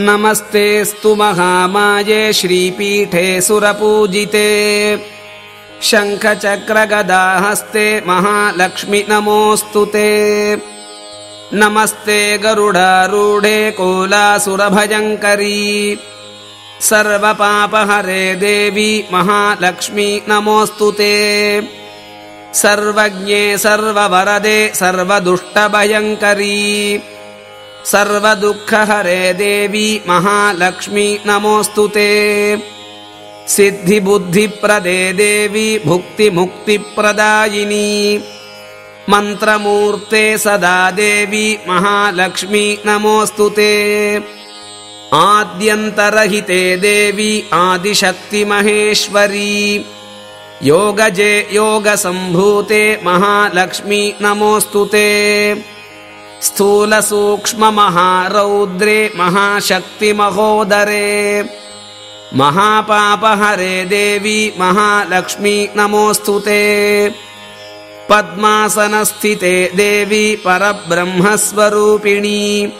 नमस्तेऽस्तु महामाये श्रीपीठे सुरपूजिते। शङ्खचक्रगदाहस्ते महालक्ष्मि नमोऽस्तु ते। नमस्ते गरुडारूढे कोलासुरभयङ्करी सर्वपापहरे देवी महालक्ष्मी नमोऽस्तु ते। सर्वज्ञे सर्ववरदे सर्वदुष्टभयङ्करी सर्वदुःखहरे देवी महालक्ष्मी नमोऽस्तु ते। सिद्धिबुद्धिप्रदे देवी भुक्तिमुक्तिप्रदायिनी। मन्त्रमूर्ते सदा देवी महालक्ष्मी नमोऽस्तु ते। आद्यन्तरहिते देवी आदिशक्तिमहेश्वरी। योगजे योगसम्भूते महालक्ष्मी नमोऽस्तु ते स्थूलसूक्ष्ममहारौद्रे महाशक्तिमहोदरे। महापापहरे देवी महालक्ष्मी नमोऽस्तु ते। पद्मासनस्थिते देवी परब्रह्मस्वरूपिणी।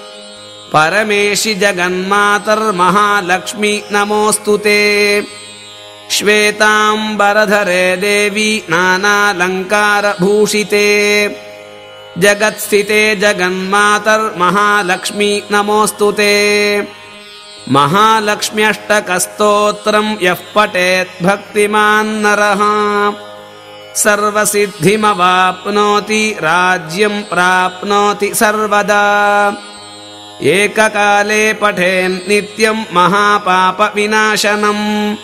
परमेशि जगन्मातर्महालक्ष्मी नमोऽस्तु ते। श्वेताम्बरधरे देवी नानालङ्कारभूषिते जगत्स्थिते जगन्मातर्महालक्ष्मी नमोऽस्तु ते। महालक्ष्म्यष्टकस्तोत्रम् यः पठेत् भक्तिमान्नरः सर्वसिद्धिमवाप्नोति राज्यम् प्राप्नोति सर्वदा। एककाले पठेन्नित्यम् महापापविनाशनम्।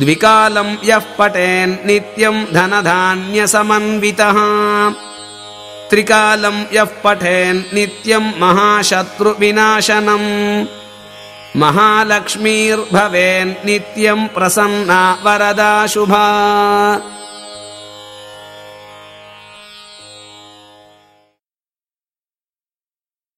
द्विकालम् यः पठेन्नित्यम् धनधान्यसमन्वितः त्रिकालम् यः पठेन्नित्यम् महाशत्रुविनाशनम्। महालक्ष्मीर्भवेन्नित्यम् प्रसन्ना वरदा शुभा